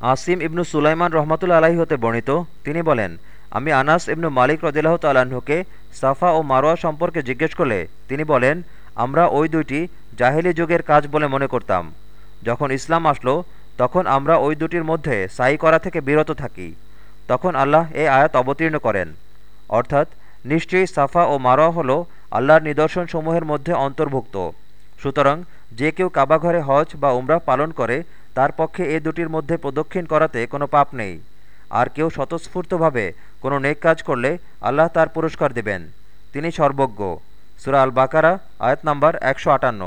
আসিম ইবনু সুলাইমান রহমতুল্লা আলাহি হতে বর্ণিত, তিনি বলেন, আমি আনাস ইবনু মালিক রদিল্লাহ তাল্লাহ্নকে সাফা ও মারোয়া সম্পর্কে জিজ্ঞেস করলে তিনি বলেন, আমরা ওই দুইটি জাহেলি যুগের কাজ বলে মনে করতাম। যখন ইসলাম আসলো, তখন আমরা ওই দুটির মধ্যে সাই করা থেকে বিরত থাকি। তখন আল্লাহ এ আয়াত অবতীর্ণ করেন। অর্থাৎ নিশ্চয়ই সাফা ও মারোয়া হল আল্লাহর নিদর্শনসমূহের মধ্যে অন্তর্ভুক্ত। সুতরাং যে কেউ কাবাঘরে হজ বা উমরা পালন করে তার পক্ষে এ দুটির মধ্যে প্রদক্ষিণ করাতে কোনো পাপ নেই। আর কেউ স্বতঃস্ফূর্তভাবে কোনো নেক কাজ করলে আল্লাহ তার পুরস্কার দেবেন। তিনি সর্বজ্ঞ। সুরা আল বাকারা আয়াত নাম্বার একশো আটান্ন।